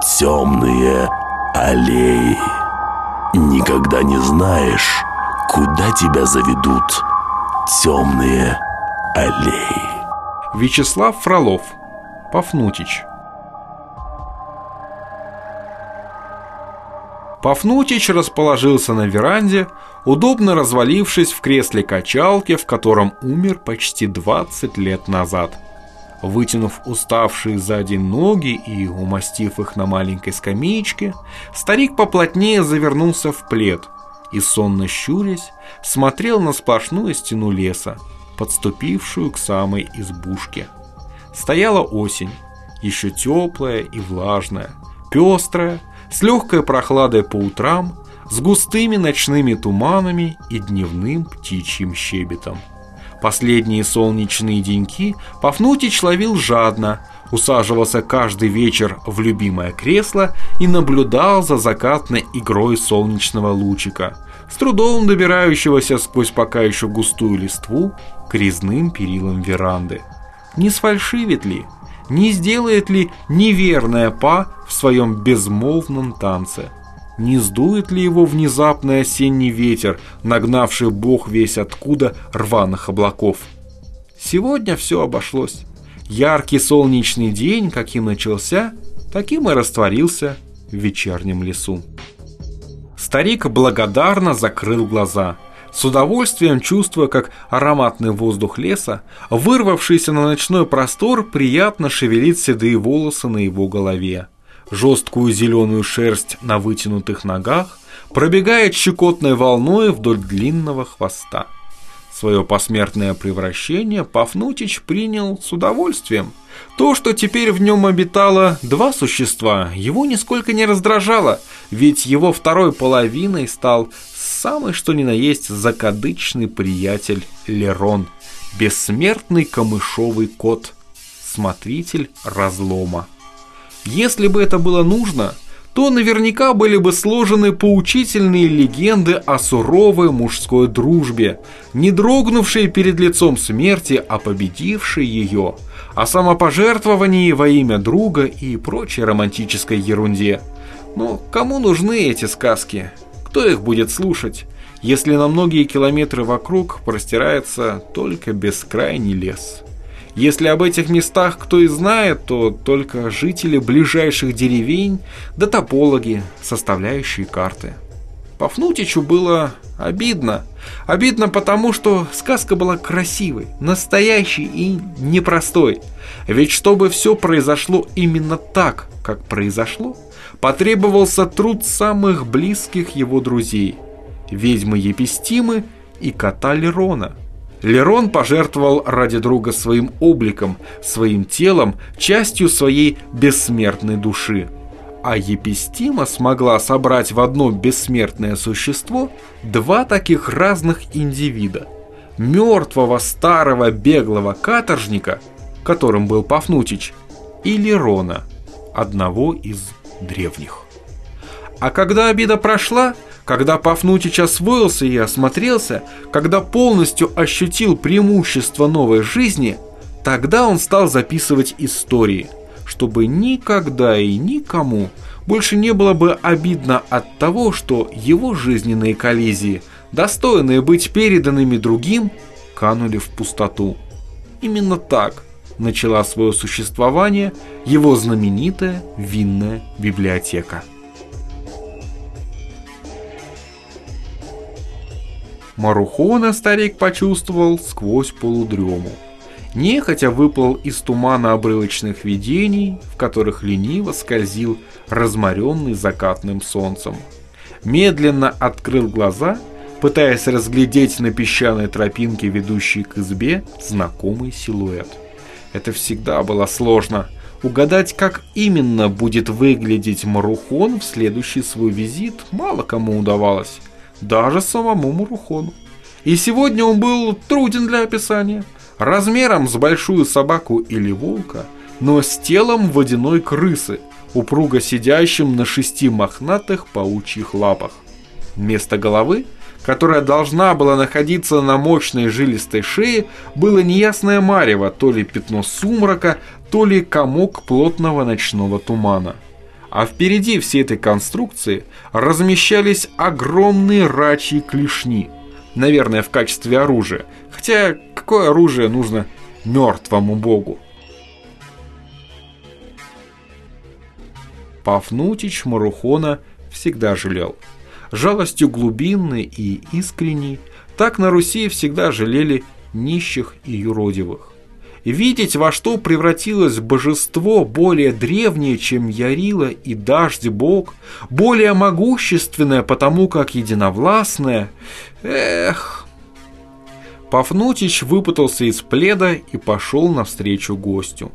темные аллеи. Никогда не знаешь, куда тебя заведут темные аллеи. Вячеслав Фролов Пафнутич Пафнутич расположился на веранде, удобно развалившись в кресле качалки, в котором умер почти 20 лет назад. Вытянув уставшие сзади ноги и умастив их на маленькой скамеечке, старик поплотнее завернулся в плед и, сонно щурясь, смотрел на сплошную стену леса, подступившую к самой избушке. Стояла осень, еще теплая и влажная, пестрая, с легкой прохладой по утрам, с густыми ночными туманами и дневным птичьим щебетом. Последние солнечные деньки Пафнутич ловил жадно, усаживался каждый вечер в любимое кресло и наблюдал за закатной игрой солнечного лучика, с трудом добирающегося сквозь пока еще густую листву к резным перилам веранды. Не сфальшивит ли – не сделает ли неверная па в своем безмолвном танце? Не сдует ли его внезапный осенний ветер, нагнавший бог весь откуда рваных облаков? Сегодня все обошлось. Яркий солнечный день, каким начался, таким и растворился в вечернем лесу. Старик благодарно закрыл глаза – с удовольствием чувствуя, как ароматный воздух леса, вырвавшийся на ночной простор, приятно шевелит седые волосы на его голове. Жесткую зеленую шерсть на вытянутых ногах пробегает щекотной волной вдоль длинного хвоста. Свое посмертное превращение Пафнутич принял с удовольствием. То, что теперь в нем обитало два существа, его нисколько не раздражало, ведь его второй половиной стал самый что ни на есть закадычный приятель Лерон, бессмертный камышовый кот, смотритель разлома. Если бы это было нужно, то наверняка были бы сложены поучительные легенды о суровой мужской дружбе, не дрогнувшей перед лицом смерти, а победившей ее, о самопожертвовании во имя друга и прочей романтической ерунде. Но кому нужны эти сказки? Кто их будет слушать, если на многие километры вокруг простирается только бескрайний лес? Если об этих местах кто и знает, то только жители ближайших деревень да топологи, составляющие карты. Пафнутичу было обидно. Обидно потому, что сказка была красивой, настоящей и непростой. Ведь чтобы все произошло именно так, как произошло, потребовался труд самых близких его друзей – ведьмы Епистимы и кота Лерона. Лерон пожертвовал ради друга своим обликом, своим телом, частью своей бессмертной души. А Епистима смогла собрать в одно бессмертное существо два таких разных индивида. Мертвого старого беглого каторжника, которым был Пафнутич, и Лерона, одного из древних. А когда обида прошла, когда Пафнутич освоился и осмотрелся, когда полностью ощутил преимущество новой жизни, тогда он стал записывать истории, чтобы никогда и никому больше не было бы обидно от того, что его жизненные коллизии, достойные быть переданными другим, канули в пустоту. Именно так – начала свое существование его знаменитая винная библиотека. Марухона старик почувствовал сквозь полудрему. Нехотя выплыл из тумана обрывочных видений, в которых лениво скользил разморенный закатным солнцем. Медленно открыл глаза, пытаясь разглядеть на песчаной тропинке, ведущей к избе, знакомый силуэт. Это всегда было сложно. Угадать, как именно будет выглядеть Марухон в следующий свой визит, мало кому удавалось. Даже самому Марухону. И сегодня он был труден для описания. Размером с большую собаку или волка, но с телом водяной крысы, упруго сидящим на шести мохнатых паучьих лапах. Вместо головы – которая должна была находиться на мощной жилистой шее, было неясное марево, то ли пятно сумрака, то ли комок плотного ночного тумана. А впереди всей этой конструкции размещались огромные рачьи клешни, наверное, в качестве оружия, хотя какое оружие нужно мертвому богу? Пафнутич Марухона всегда жалел. Жалостью глубинной и искренней так на Руси всегда жалели нищих и юродивых. Видеть, во что превратилось божество более древнее, чем Ярила и Дождь Бог, более могущественное, потому как единовластное, эх... Пафнутич выпутался из пледа и пошел навстречу гостю.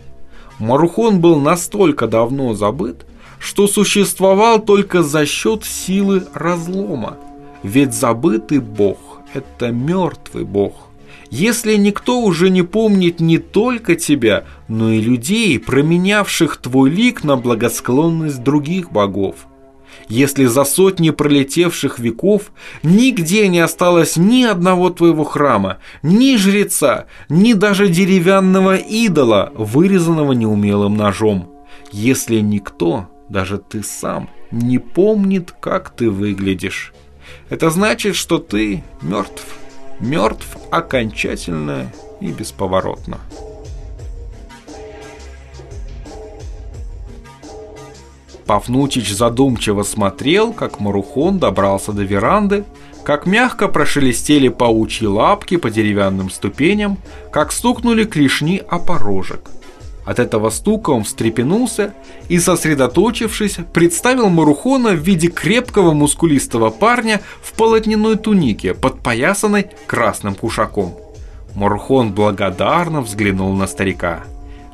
Марухон был настолько давно забыт, что существовал только за счет силы разлома. Ведь забытый бог – это мертвый бог. Если никто уже не помнит не только тебя, но и людей, променявших твой лик на благосклонность других богов. Если за сотни пролетевших веков нигде не осталось ни одного твоего храма, ни жреца, ни даже деревянного идола, вырезанного неумелым ножом. Если никто, даже ты сам, не помнит, как ты выглядишь. Это значит, что ты мертв мертв окончательно и бесповоротно. Пафнутич задумчиво смотрел, как Марухон добрался до веранды, как мягко прошелестели паучьи лапки по деревянным ступеням, как стукнули клешни о порожек. От этого стука он встрепенулся и, сосредоточившись, представил Марухона в виде крепкого мускулистого парня в полотняной тунике, подпоясанной красным кушаком. Марухон благодарно взглянул на старика.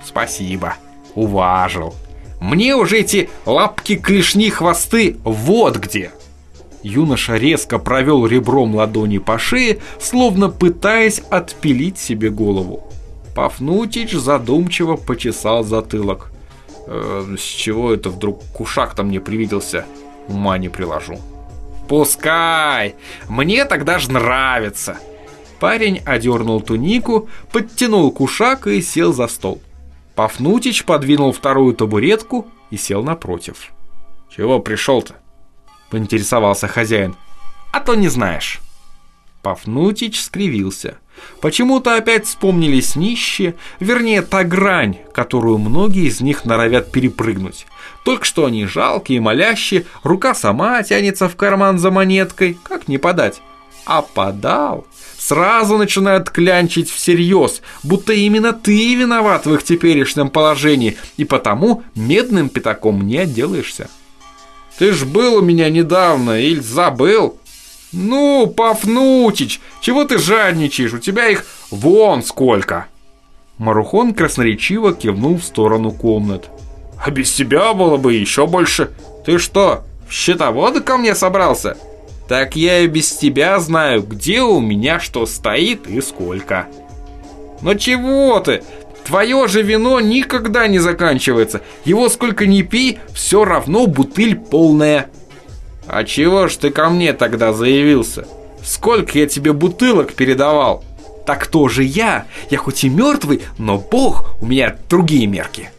«Спасибо, уважил. Мне уже эти лапки, клешни, хвосты вот где!» Юноша резко провел ребром ладони по шее, словно пытаясь отпилить себе голову. Пафнутич задумчиво почесал затылок. Э, с чего это вдруг кушак там мне привиделся? Ума не приложу. Пускай! Мне тогда же нравится. Парень одернул тунику, подтянул кушак и сел за стол. Пафнутич подвинул вторую табуретку и сел напротив. «Чего пришел-то?» — поинтересовался хозяин. «А то не знаешь». Пафнутич скривился. Почему-то опять вспомнились нищие, вернее, та грань, которую многие из них норовят перепрыгнуть. Только что они жалкие, молящие, рука сама тянется в карман за монеткой, как не подать. А подал, сразу начинают клянчить всерьез, будто именно ты виноват в их теперешнем положении, и потому медным пятаком не отделаешься. «Ты ж был у меня недавно, или забыл?» «Ну, Пафнутич, чего ты жадничаешь? У тебя их вон сколько!» Марухон красноречиво кивнул в сторону комнат. «А без тебя было бы еще больше. Ты что, в счетоводы ко мне собрался? Так я и без тебя знаю, где у меня что стоит и сколько». «Но чего ты? Твое же вино никогда не заканчивается. Его сколько ни пей, все равно бутыль полная». «А чего ж ты ко мне тогда заявился? Сколько я тебе бутылок передавал?» «Так тоже я? Я хоть и мертвый, но бог, у меня другие мерки».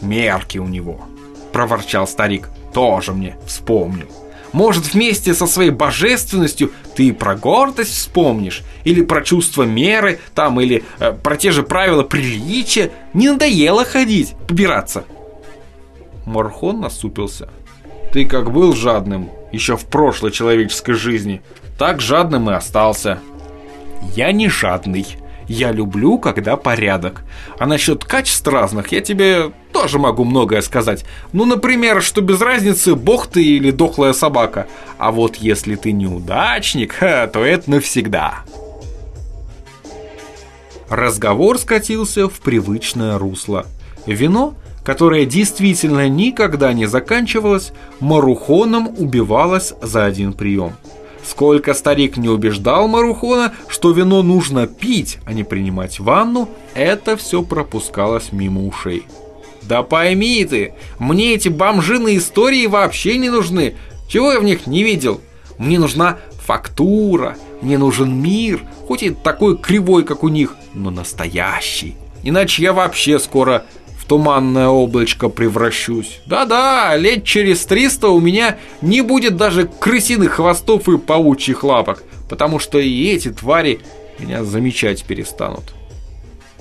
«Мерки у него», — проворчал старик, — «тоже мне вспомнил. Может, вместе со своей божественностью ты про гордость вспомнишь? Или про чувство меры, там, или э, про те же правила приличия? Не надоело ходить, побираться?» Мархон насупился. Ты как был жадным еще в прошлой человеческой жизни, так жадным и остался. Я не жадный. Я люблю, когда порядок. А насчет качеств разных я тебе тоже могу многое сказать. Ну, например, что без разницы, бог ты или дохлая собака. А вот если ты неудачник, то это навсегда. Разговор скатился в привычное русло. Вино – которая действительно никогда не заканчивалась, Марухоном убивалась за один прием. Сколько старик не убеждал Марухона, что вино нужно пить, а не принимать ванну, это все пропускалось мимо ушей. «Да пойми ты, мне эти бомжиные истории вообще не нужны. Чего я в них не видел? Мне нужна фактура, мне нужен мир, хоть и такой кривой, как у них, но настоящий. Иначе я вообще скоро туманное облачко превращусь. Да-да, лет через триста у меня не будет даже крысиных хвостов и паучьих лапок, потому что и эти твари меня замечать перестанут.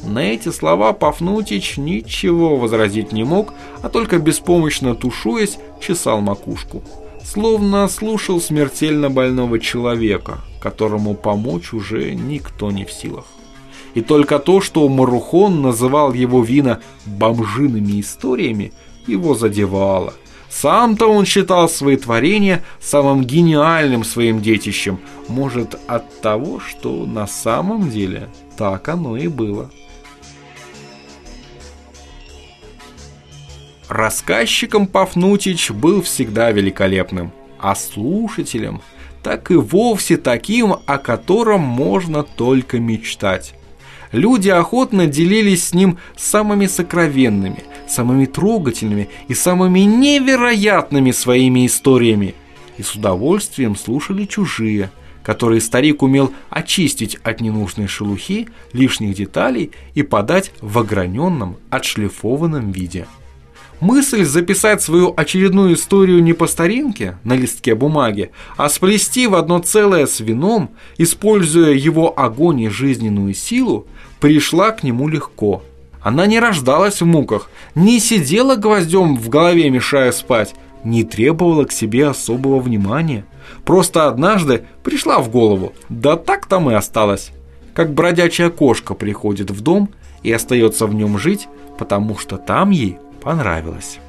На эти слова Пафнутич ничего возразить не мог, а только беспомощно тушуясь, чесал макушку. Словно слушал смертельно больного человека, которому помочь уже никто не в силах. И только то, что Марухон называл его вина бомжиными историями, его задевало. Сам-то он считал свои творения самым гениальным своим детищем. Может, от того, что на самом деле так оно и было. Рассказчиком Пафнутич был всегда великолепным, а слушателем так и вовсе таким, о котором можно только мечтать. Люди охотно делились с ним самыми сокровенными, самыми трогательными и самыми невероятными своими историями. И с удовольствием слушали чужие, которые старик умел очистить от ненужной шелухи, лишних деталей и подать в ограненном, отшлифованном виде. Мысль записать свою очередную историю не по старинке, на листке бумаги, а сплести в одно целое с вином, используя его огонь и жизненную силу, пришла к нему легко. Она не рождалась в муках, не сидела гвоздем в голове, мешая спать, не требовала к себе особого внимания. Просто однажды пришла в голову, да так там и осталась. Как бродячая кошка приходит в дом и остается в нем жить, потому что там ей понравилось.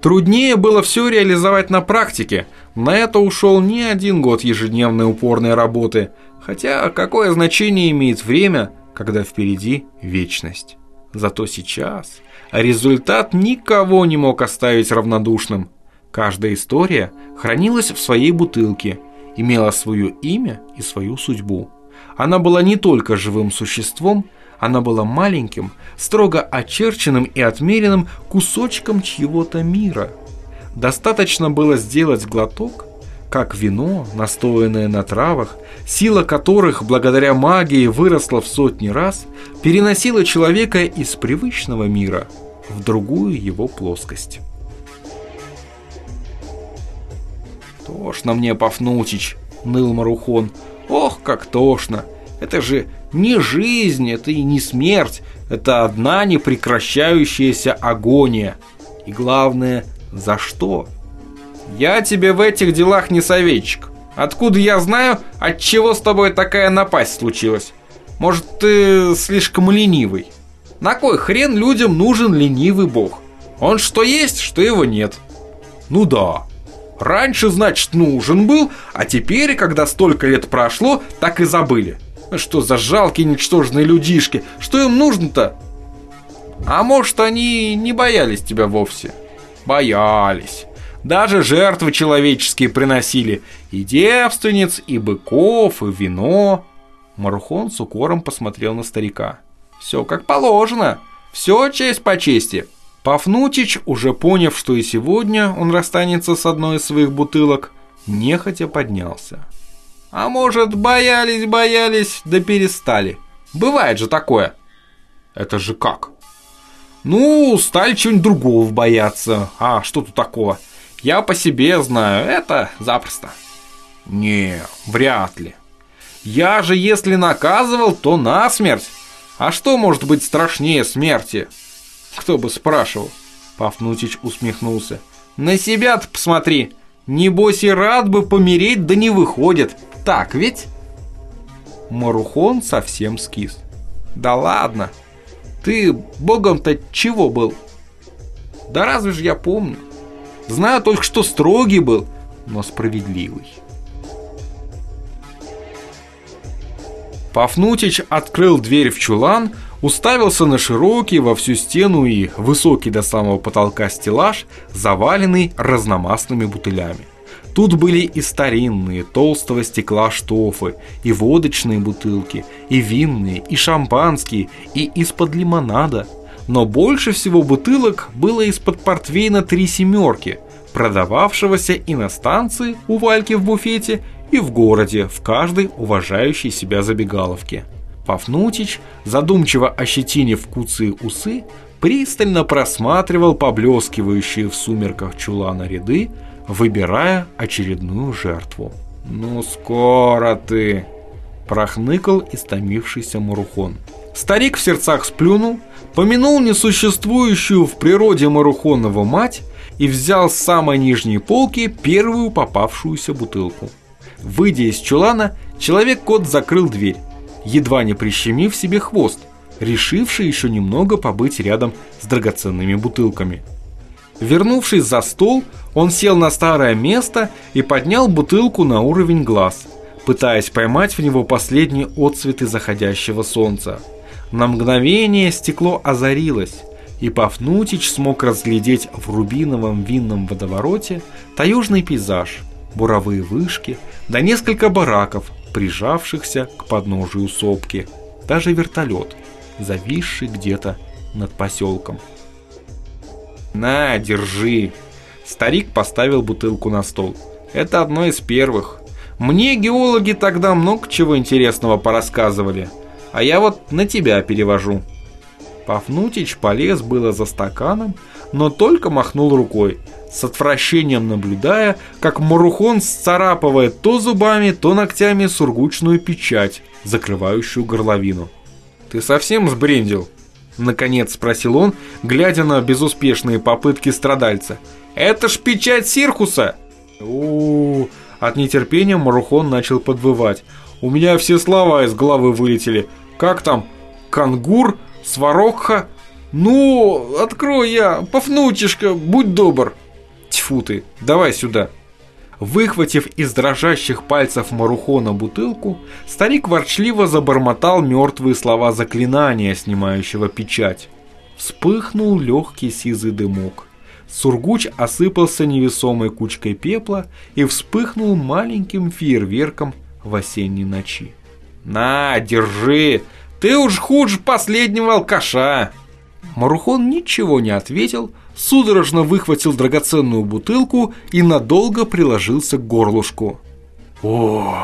Труднее было все реализовать на практике. На это ушел не один год ежедневной упорной работы. Хотя какое значение имеет время, когда впереди вечность? Зато сейчас результат никого не мог оставить равнодушным. Каждая история хранилась в своей бутылке, имела свое имя и свою судьбу. Она была не только живым существом, она была маленьким, строго очерченным и отмеренным кусочком чьего-то мира. Достаточно было сделать глоток, как вино, настоянное на травах, сила которых благодаря магии выросла в сотни раз, переносила человека из привычного мира в другую его плоскость. «Тошно мне, Пафнутич!» — ныл Марухон. «Ох, как тошно! Это же не жизнь, это и не смерть, это одна непрекращающаяся агония. И главное, за что? Я тебе в этих делах не советчик. Откуда я знаю, от чего с тобой такая напасть случилась? Может, ты слишком ленивый? На кой хрен людям нужен ленивый бог? Он что есть, что его нет. Ну да. Раньше, значит, нужен был, а теперь, когда столько лет прошло, так и забыли. Что за жалкие ничтожные людишки? Что им нужно-то? А может, они не боялись тебя вовсе? Боялись. Даже жертвы человеческие приносили. И девственниц, и быков, и вино. Марухон с укором посмотрел на старика. Все как положено. Все честь по чести. Пафнутич, уже поняв, что и сегодня он расстанется с одной из своих бутылок, нехотя поднялся. А может, боялись, боялись, да перестали. Бывает же такое. Это же как? Ну, стали чего-нибудь другого бояться. А что тут такого? Я по себе знаю, это запросто. Не, вряд ли. Я же, если наказывал, то насмерть. А что может быть страшнее смерти? Кто бы спрашивал? Пафнутич усмехнулся. На себя-то посмотри. Небось и рад бы помереть, да не выходит. Так ведь? Марухон совсем скис. Да ладно. Ты богом-то чего был? Да разве же я помню? Знаю только, что строгий был, но справедливый. Пафнутич открыл дверь в чулан, уставился на широкий во всю стену и высокий до самого потолка стеллаж, заваленный разномастными бутылями. Тут были и старинные, толстого стекла штофы, и водочные бутылки, и винные, и шампанские, и из-под лимонада. Но больше всего бутылок было из-под портвейна «Три семерки», продававшегося и на станции у Вальки в буфете, и в городе, в каждой уважающей себя забегаловке. Пафнутич, задумчиво ощетинив куцые усы, пристально просматривал поблескивающие в сумерках чулана ряды, выбирая очередную жертву. «Ну скоро ты!» – прохныкал истомившийся Марухон. Старик в сердцах сплюнул, помянул несуществующую в природе Марухонова мать и взял с самой нижней полки первую попавшуюся бутылку. Выйдя из чулана, человек-кот закрыл дверь, едва не прищемив себе хвост, решивший еще немного побыть рядом с драгоценными бутылками. Вернувшись за стол, он сел на старое место и поднял бутылку на уровень глаз, пытаясь поймать в него последние отцветы заходящего солнца. На мгновение стекло озарилось, и Пафнутич смог разглядеть в рубиновом винном водовороте таежный пейзаж, буровые вышки, да несколько бараков, прижавшихся к подножию сопки, даже вертолет, зависший где-то над поселком. «На, держи!» Старик поставил бутылку на стол. «Это одно из первых. Мне геологи тогда много чего интересного порассказывали, а я вот на тебя перевожу». Пафнутич полез было за стаканом, но только махнул рукой, с отвращением наблюдая, как Марухон сцарапывает то зубами, то ногтями сургучную печать, закрывающую горловину. «Ты совсем сбрендил?» Наконец спросил он, глядя на безуспешные попытки страдальца. «Это ж печать Сирхуса!» у, -у, -у От нетерпения Марухон начал подвывать. «У меня все слова из головы вылетели. Как там? Кангур? Сварогха? Ну, открой я, Пафнутишка, будь добр. Тьфу ты, давай сюда. Выхватив из дрожащих пальцев Марухона бутылку, старик ворчливо забормотал мертвые слова заклинания, снимающего печать. Вспыхнул легкий сизый дымок. Сургуч осыпался невесомой кучкой пепла и вспыхнул маленьким фейерверком в осенней ночи. «На, держи! Ты уж хуже последнего алкаша!» Марухон ничего не ответил, судорожно выхватил драгоценную бутылку и надолго приложился к горлышку. О!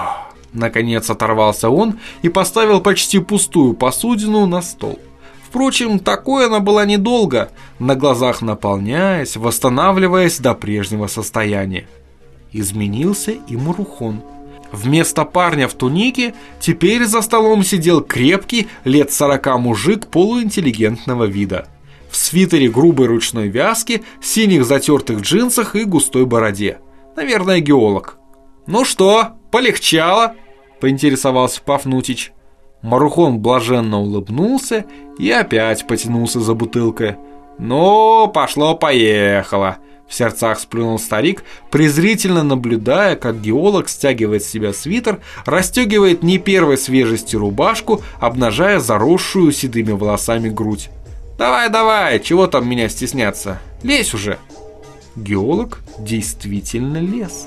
Наконец оторвался он и поставил почти пустую посудину на стол. Впрочем, такой она была недолго, на глазах наполняясь, восстанавливаясь до прежнего состояния. Изменился и Марухон – Вместо парня в тунике теперь за столом сидел крепкий, лет сорока мужик полуинтеллигентного вида. В свитере грубой ручной вязки, синих затертых джинсах и густой бороде. Наверное, геолог. «Ну что, полегчало?» – поинтересовался Пафнутич. Марухон блаженно улыбнулся и опять потянулся за бутылкой. «Ну, пошло-поехало!» В сердцах сплюнул старик, презрительно наблюдая, как геолог стягивает с себя свитер, расстегивает не первой свежести рубашку, обнажая заросшую седыми волосами грудь. «Давай, давай, чего там меня стесняться? Лезь уже!» Геолог действительно лез.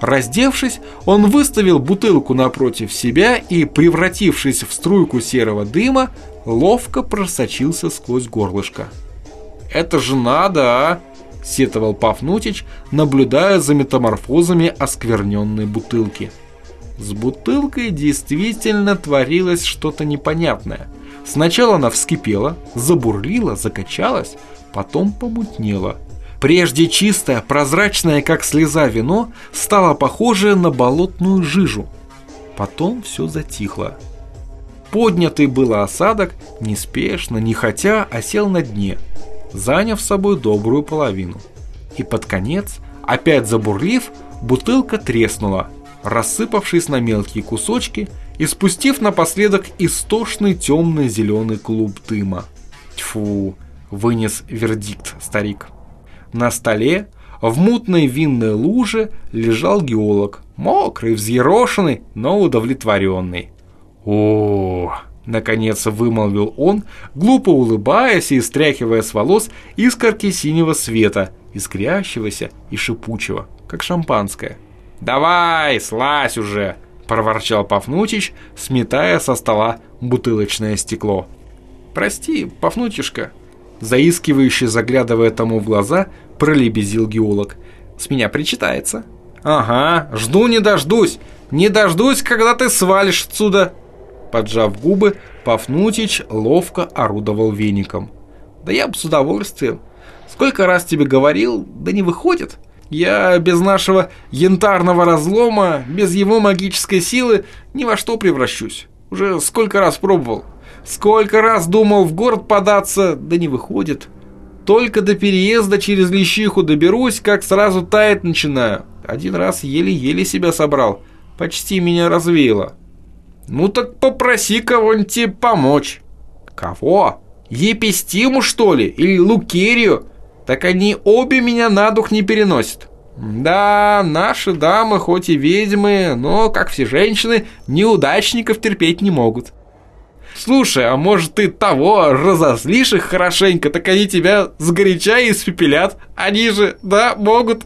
Раздевшись, он выставил бутылку напротив себя и, превратившись в струйку серого дыма, ловко просочился сквозь горлышко. «Это же надо, а!» – сетовал Пафнутич, наблюдая за метаморфозами оскверненной бутылки. С бутылкой действительно творилось что-то непонятное. Сначала она вскипела, забурлила, закачалась, потом помутнела. Прежде чистое, прозрачное, как слеза вино, стало похоже на болотную жижу. Потом все затихло. Поднятый был осадок неспешно, не хотя, осел на дне – заняв собой добрую половину. И под конец, опять забурлив, бутылка треснула, рассыпавшись на мелкие кусочки и спустив напоследок истошный темный зеленый клуб дыма. Тьфу, вынес вердикт старик. На столе, в мутной винной луже, лежал геолог, мокрый, взъерошенный, но удовлетворенный. О, Наконец вымолвил он, глупо улыбаясь и стряхивая с волос искорки синего света, искрящегося и шипучего, как шампанское. «Давай, слазь уже!» – проворчал Пафнутич, сметая со стола бутылочное стекло. «Прости, Пафнутишка», – заискивающе заглядывая тому в глаза, пролебезил геолог. «С меня причитается». «Ага, жду не дождусь, не дождусь, когда ты свалишь отсюда», Поджав губы, Пафнутич ловко орудовал веником. Да я бы с удовольствием. Сколько раз тебе говорил, да не выходит. Я без нашего янтарного разлома, без его магической силы ни во что превращусь. Уже сколько раз пробовал. Сколько раз думал в город податься, да не выходит. Только до переезда через Лещиху доберусь, как сразу таять начинаю. Один раз еле-еле себя собрал. Почти меня развеяло. Ну так попроси кого-нибудь тебе помочь. Кого? Епистиму, что ли? Или Лукерию? Так они обе меня на дух не переносят. Да, наши дамы хоть и ведьмы, но, как все женщины, неудачников терпеть не могут. Слушай, а может ты того разозлишь их хорошенько, так они тебя сгоряча испепелят. Они же, да, могут.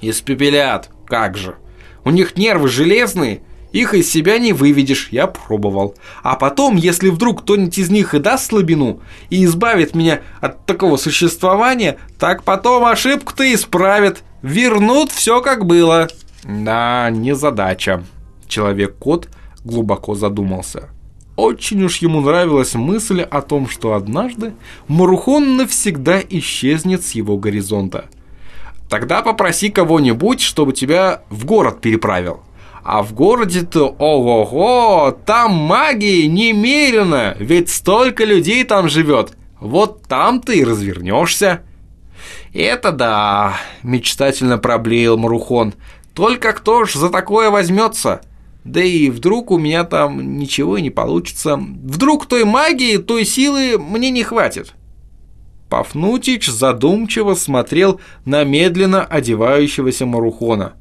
Испепелят, как же. У них нервы железные, их из себя не выведешь, я пробовал. А потом, если вдруг кто-нибудь из них и даст слабину, и избавит меня от такого существования, так потом ошибку-то исправят, вернут все как было. Да, не задача. Человек-кот глубоко задумался. Очень уж ему нравилась мысль о том, что однажды Марухон навсегда исчезнет с его горизонта. Тогда попроси кого-нибудь, чтобы тебя в город переправил. А в городе-то, ого-го, там магии немерено, ведь столько людей там живет. Вот там ты и развернешься. Это да, мечтательно проблеял Марухон. Только кто ж за такое возьмется? Да и вдруг у меня там ничего и не получится. Вдруг той магии, той силы мне не хватит. Пафнутич задумчиво смотрел на медленно одевающегося Марухона.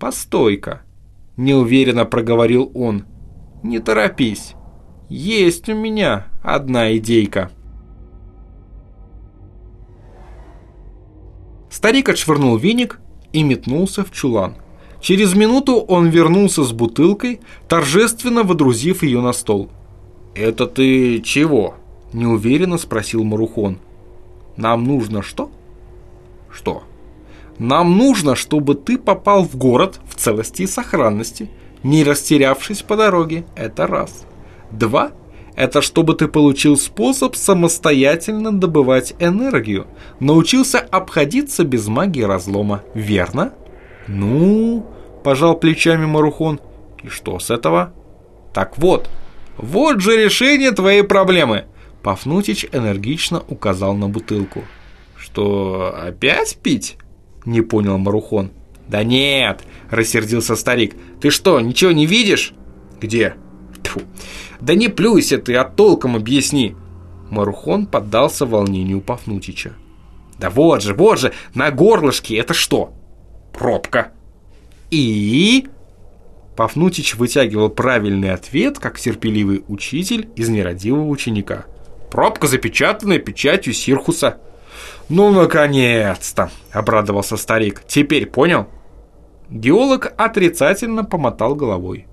«Постой-ка», – неуверенно проговорил он. «Не торопись. Есть у меня одна идейка». Старик отшвырнул веник и метнулся в чулан. Через минуту он вернулся с бутылкой, торжественно водрузив ее на стол. «Это ты чего?» – неуверенно спросил Марухон. «Нам нужно что?» «Что?» «Нам нужно, чтобы ты попал в город в целости и сохранности, не растерявшись по дороге. Это раз. Два – это чтобы ты получил способ самостоятельно добывать энергию, научился обходиться без магии разлома. Верно?» «Ну...» пожал плечами Марухон. И что с этого? Так вот, вот же решение твоей проблемы. Пафнутич энергично указал на бутылку. Что, опять пить? Не понял Марухон. Да нет, рассердился старик. Ты что, ничего не видишь? Где? Тьфу. Да не плюйся ты, а толком объясни. Марухон поддался волнению Пафнутича. Да вот же, вот же, на горлышке это что? Пробка. И... Пафнутич вытягивал правильный ответ, как терпеливый учитель из нерадивого ученика. Пробка, запечатанная печатью Сирхуса. «Ну, наконец-то!» – обрадовался старик. «Теперь понял?» Геолог отрицательно помотал головой.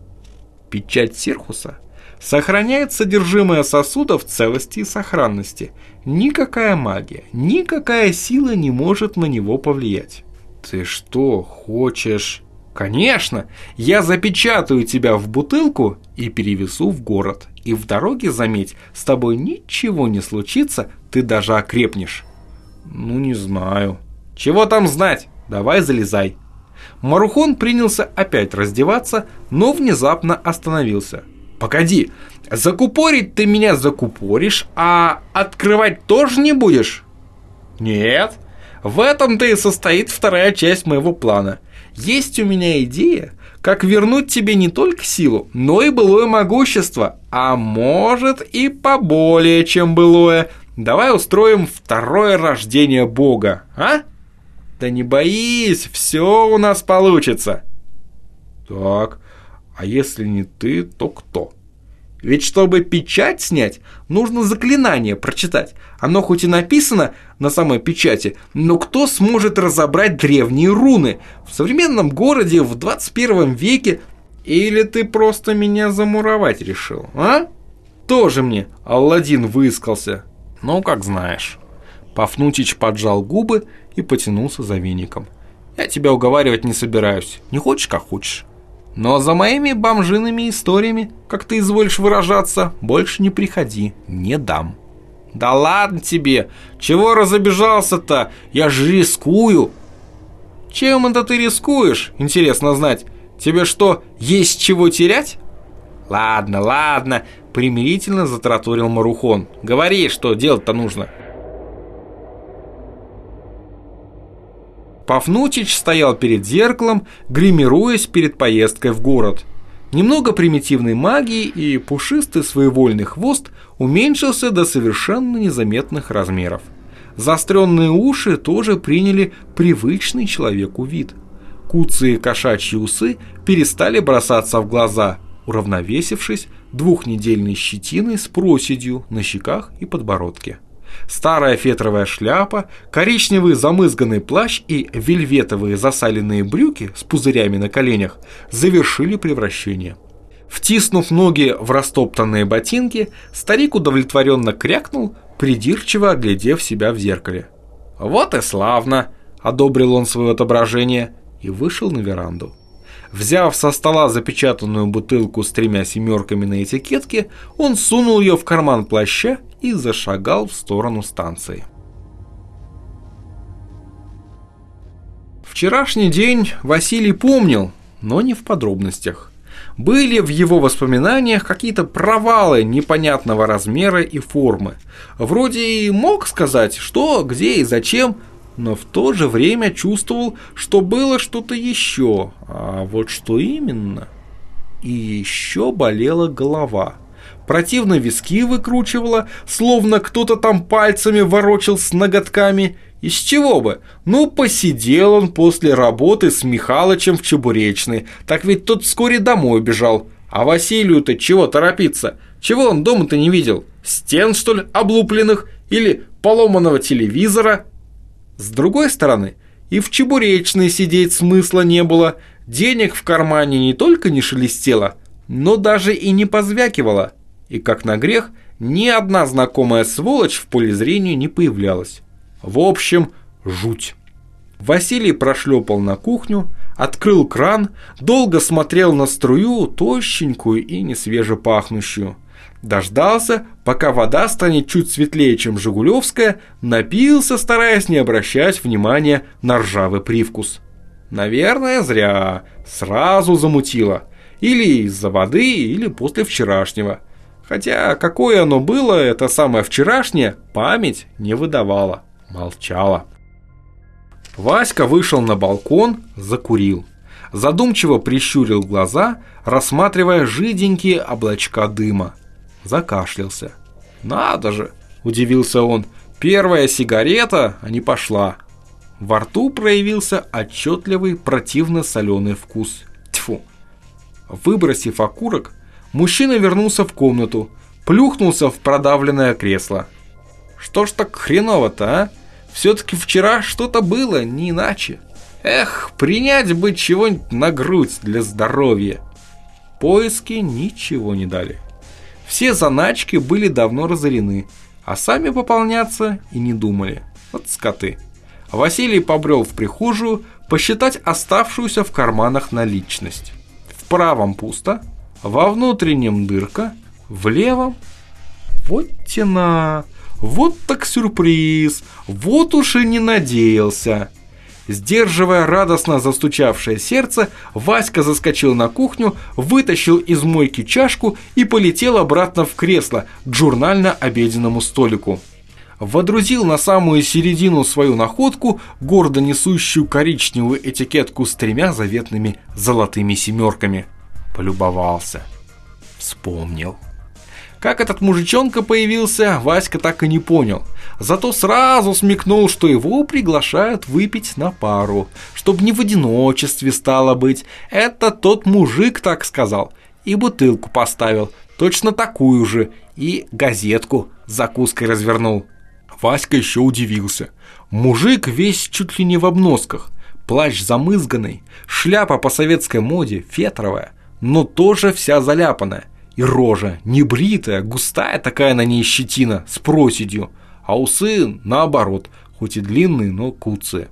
Печать Сирхуса сохраняет содержимое сосуда в целости и сохранности. Никакая магия, никакая сила не может на него повлиять. «Ты что, хочешь...» Конечно, я запечатаю тебя в бутылку и перевесу в город. И в дороге, заметь, с тобой ничего не случится, ты даже окрепнешь. Ну, не знаю. Чего там знать? Давай залезай. Марухон принялся опять раздеваться, но внезапно остановился. Погоди, закупорить ты меня закупоришь, а открывать тоже не будешь? Нет, в этом-то и состоит вторая часть моего плана – есть у меня идея, как вернуть тебе не только силу, но и былое могущество, а может и поболее, чем былое. Давай устроим второе рождение Бога, а? Да не боись, все у нас получится. Так, а если не ты, то кто? Ведь чтобы печать снять, нужно заклинание прочитать. Оно хоть и написано на самой печати, но кто сможет разобрать древние руны? В современном городе в 21 веке или ты просто меня замуровать решил, а? Тоже мне Алладин выискался. Ну, как знаешь. Пафнутич поджал губы и потянулся за веником. Я тебя уговаривать не собираюсь. Не хочешь, как хочешь. Но за моими бомжиными историями, как ты изволишь выражаться, больше не приходи, не дам. Да ладно тебе, чего разобежался-то? Я же рискую. Чем это ты рискуешь, интересно знать? Тебе что, есть чего терять? Ладно, ладно, примирительно затраторил Марухон. Говори, что делать-то нужно. Пафнутич стоял перед зеркалом, гримируясь перед поездкой в город. Немного примитивной магии и пушистый своевольный хвост уменьшился до совершенно незаметных размеров. Заостренные уши тоже приняли привычный человеку вид. Куцые кошачьи усы перестали бросаться в глаза, уравновесившись двухнедельной щетиной с проседью на щеках и подбородке. Старая фетровая шляпа, коричневый замызганный плащ и вельветовые засаленные брюки с пузырями на коленях завершили превращение. Втиснув ноги в растоптанные ботинки, старик удовлетворенно крякнул, придирчиво оглядев себя в зеркале. «Вот и славно!» – одобрил он свое отображение и вышел на веранду. Взяв со стола запечатанную бутылку с тремя семерками на этикетке, он сунул ее в карман плаща и зашагал в сторону станции. Вчерашний день Василий помнил, но не в подробностях. Были в его воспоминаниях какие-то провалы непонятного размера и формы. Вроде и мог сказать, что, где и зачем, но в то же время чувствовал, что было что-то еще, а вот что именно. И еще болела голова – противно виски выкручивала, словно кто-то там пальцами ворочил с ноготками. Из чего бы? Ну, посидел он после работы с Михалычем в Чебуречной, так ведь тот вскоре домой бежал. А Василию-то чего торопиться? Чего он дома-то не видел? Стен, что ли, облупленных? Или поломанного телевизора? С другой стороны, и в Чебуречной сидеть смысла не было. Денег в кармане не только не шелестело, но даже и не позвякивало и, как на грех, ни одна знакомая сволочь в поле зрения не появлялась. В общем, жуть. Василий прошлепал на кухню, открыл кран, долго смотрел на струю, тощенькую и несвеже пахнущую. Дождался, пока вода станет чуть светлее, чем Жигулевская, напился, стараясь не обращать внимания на ржавый привкус. Наверное, зря. Сразу замутило. Или из-за воды, или после вчерашнего. Хотя какое оно было, это самое вчерашнее, память не выдавала, молчала. Васька вышел на балкон, закурил. Задумчиво прищурил глаза, рассматривая жиденькие облачка дыма. Закашлялся. «Надо же!» – удивился он. «Первая сигарета, а не пошла». Во рту проявился отчетливый противно-соленый вкус. Тьфу! Выбросив окурок, Мужчина вернулся в комнату, плюхнулся в продавленное кресло. Что ж так хреново-то, а? Все-таки вчера что-то было, не иначе. Эх, принять бы чего-нибудь на грудь для здоровья. Поиски ничего не дали. Все заначки были давно разорены, а сами пополняться и не думали. Вот скоты. Василий побрел в прихожую посчитать оставшуюся в карманах наличность. В правом пусто, во внутреннем дырка, в левом вот тена, вот так сюрприз, вот уж и не надеялся. Сдерживая радостно застучавшее сердце, Васька заскочил на кухню, вытащил из мойки чашку и полетел обратно в кресло к журнально-обеденному столику. Водрузил на самую середину свою находку, гордо несущую коричневую этикетку с тремя заветными золотыми семерками – полюбовался. Вспомнил. Как этот мужичонка появился, Васька так и не понял. Зато сразу смекнул, что его приглашают выпить на пару, чтобы не в одиночестве стало быть. Это тот мужик так сказал. И бутылку поставил, точно такую же, и газетку с закуской развернул. Васька еще удивился. Мужик весь чуть ли не в обносках, плащ замызганный, шляпа по советской моде, фетровая – но тоже вся заляпанная. И рожа, небритая, густая такая на ней щетина, с проседью, а усы, наоборот, хоть и длинные, но куцые.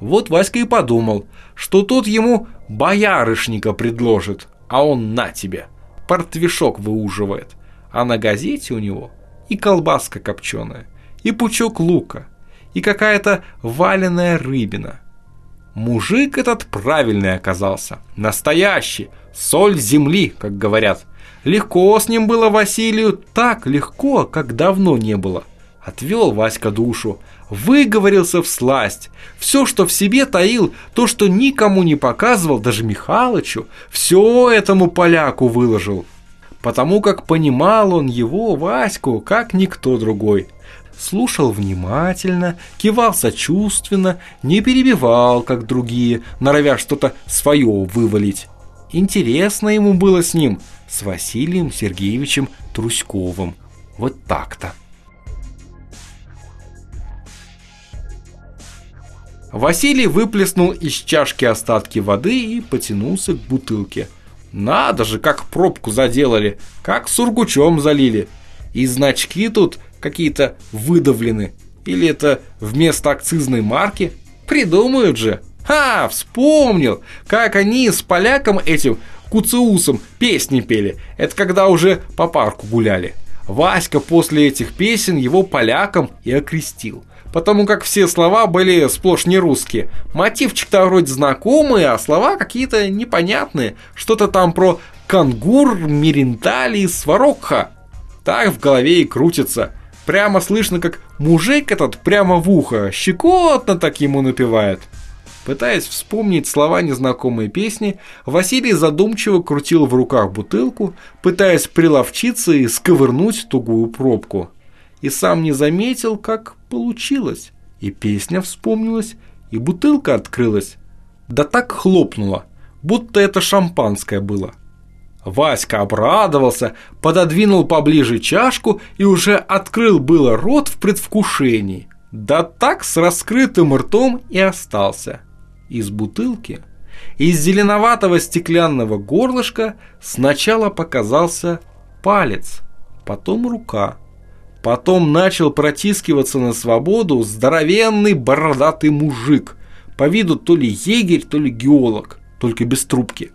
Вот Васька и подумал, что тот ему боярышника предложит, а он на тебе, портвишок выуживает, а на газете у него и колбаска копченая, и пучок лука, и какая-то валеная рыбина. Мужик этот правильный оказался, настоящий, соль земли, как говорят. Легко с ним было Василию, так легко, как давно не было. Отвел Васька душу, выговорился в сласть. Все, что в себе таил, то, что никому не показывал, даже Михалычу, все этому поляку выложил. Потому как понимал он его, Ваську, как никто другой. Слушал внимательно, кивал сочувственно, не перебивал, как другие, норовя что-то свое вывалить. Интересно ему было с ним, с Василием Сергеевичем Труськовым. Вот так-то. Василий выплеснул из чашки остатки воды и потянулся к бутылке. Надо же, как пробку заделали, как сургучом залили. И значки тут какие-то выдавлены. Или это вместо акцизной марки? Придумают же. Ха, вспомнил, как они с поляком этим Куциусом песни пели. Это когда уже по парку гуляли. Васька после этих песен его поляком и окрестил – потому как все слова были сплошь не русские. Мотивчик-то вроде знакомый, а слова какие-то непонятные. Что-то там про кангур, мирентали и сварокха. Так в голове и крутится. Прямо слышно, как мужик этот прямо в ухо, щекотно так ему напевает. Пытаясь вспомнить слова незнакомой песни, Василий задумчиво крутил в руках бутылку, пытаясь приловчиться и сковырнуть тугую пробку и сам не заметил, как получилось. И песня вспомнилась, и бутылка открылась. Да так хлопнула, будто это шампанское было. Васька обрадовался, пододвинул поближе чашку и уже открыл было рот в предвкушении. Да так с раскрытым ртом и остался. Из бутылки, из зеленоватого стеклянного горлышка сначала показался палец, потом рука – Потом начал протискиваться на свободу здоровенный бородатый мужик, по виду то ли егерь, то ли геолог, только без трубки.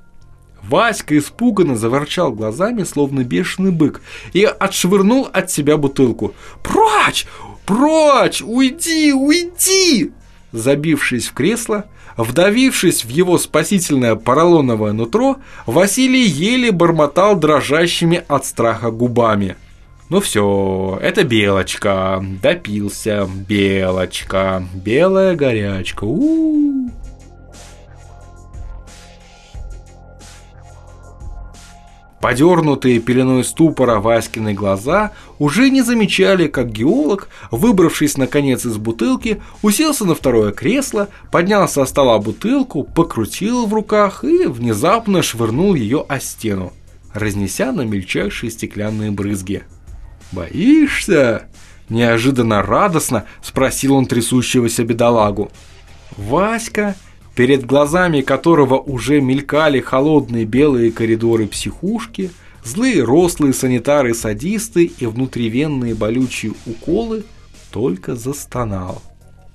Васька испуганно заворчал глазами, словно бешеный бык, и отшвырнул от себя бутылку. «Прочь! Прочь! Уйди! Уйди!» Забившись в кресло, вдавившись в его спасительное поролоновое нутро, Василий еле бормотал дрожащими от страха губами – ну все, это белочка, допился, белочка, белая горячка. У Подернутые пеленой ступора Васькины глаза уже не замечали, как геолог, выбравшись наконец из бутылки, уселся на второе кресло, поднял со стола бутылку, покрутил в руках и внезапно швырнул ее о стену, разнеся на мельчайшие стеклянные брызги. «Боишься?» – неожиданно радостно спросил он трясущегося бедолагу. Васька, перед глазами которого уже мелькали холодные белые коридоры психушки, злые рослые санитары-садисты и внутривенные болючие уколы, только застонал.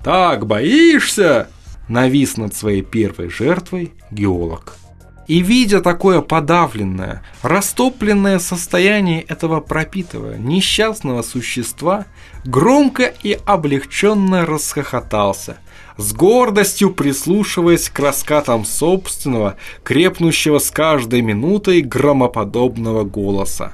«Так, боишься?» – навис над своей первой жертвой геолог. И видя такое подавленное, растопленное состояние этого пропитого, несчастного существа, громко и облегченно расхохотался, с гордостью прислушиваясь к раскатам собственного, крепнущего с каждой минутой громоподобного голоса.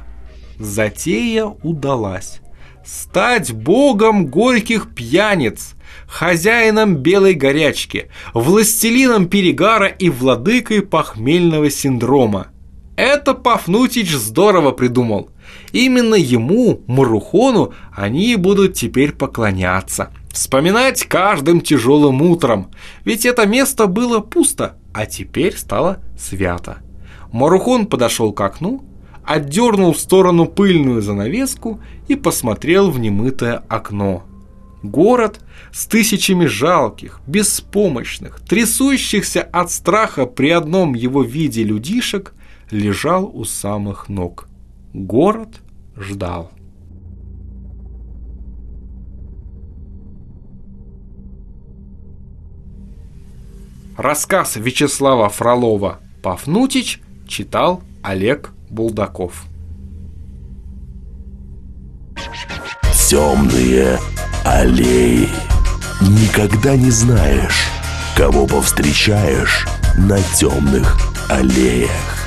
Затея удалась. Стать богом горьких пьяниц, хозяином белой горячки, властелином перегара и владыкой похмельного синдрома. Это Пафнутич здорово придумал. Именно ему, Марухону, они будут теперь поклоняться. Вспоминать каждым тяжелым утром. Ведь это место было пусто, а теперь стало свято. Марухон подошел к окну, отдернул в сторону пыльную занавеску и посмотрел в немытое окно. Город с тысячами жалких, беспомощных, трясущихся от страха при одном его виде людишек лежал у самых ног. Город ждал. Рассказ Вячеслава Фролова «Пафнутич» читал Олег Булдаков. темные аллеи. Никогда не знаешь, кого повстречаешь на темных аллеях.